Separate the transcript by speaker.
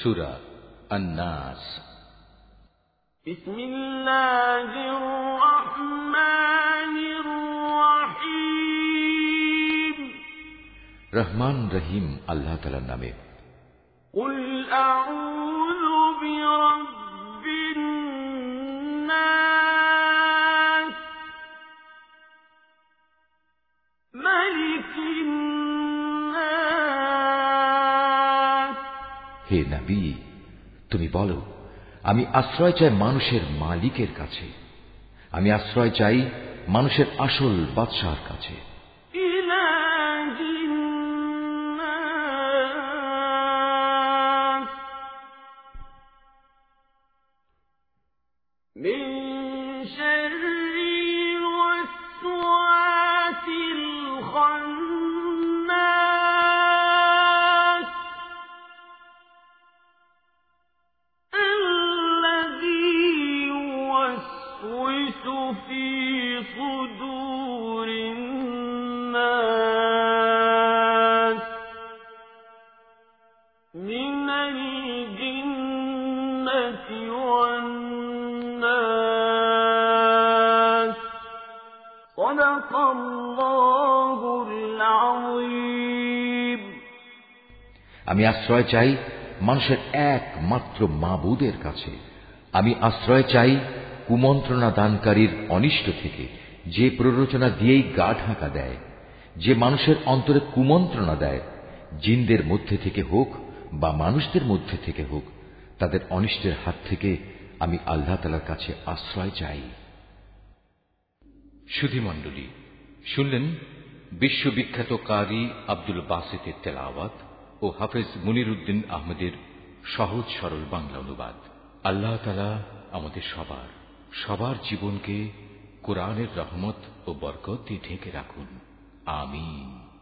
Speaker 1: সুরা الناس
Speaker 2: بسم الله الرحمن الرحيم
Speaker 1: রহমান রহিম আল্লাহ তালার নামে
Speaker 2: قل أعوذ برب الناس ملك الناس
Speaker 1: হে নবী তুমি বলো আমি আশ্রয় চাই মানুষের মালিকের কাছে আমি আশ্রয় চাই মানুষের আসল বাদশাহর কাছে
Speaker 2: إله الناس من شر الوسواس
Speaker 1: আমি আশ্রয় চাই মানুষের একমাত্র মাবুদের কাছে। আমি আশ্রয় চাই কুমন্ত্রণা দানকারীর অনিষ্ট থেকে যে প্ররোচনা দিয়েই গা ঢাকা দেয়, যে মানুষের অন্তরে কুমন্ত্রণা দেয়, জিনদের মধ্যে থেকে হোক বা মানুষদের মধ্যে থেকে হোক, তাদের অনিষ্টের হাত থেকে আমি আল্লাহ তালার কাছে আশ্রয় চাই। সুধীমণ্ডলী শুনলেন বিশ্ববিখ্যাত কারি আব্দুল বাসিতের তেলাওয়াত ও হাফেজ মুনিরুদ্দিন আহমেদের সহজ সরল বাংলা অনুবাদ। আল্লাহ তালা আমাদের সবার সবার জীবনকে কোরআনের রহমত ও বরকত দিয়ে ঢেকে রাখুন। আমিন।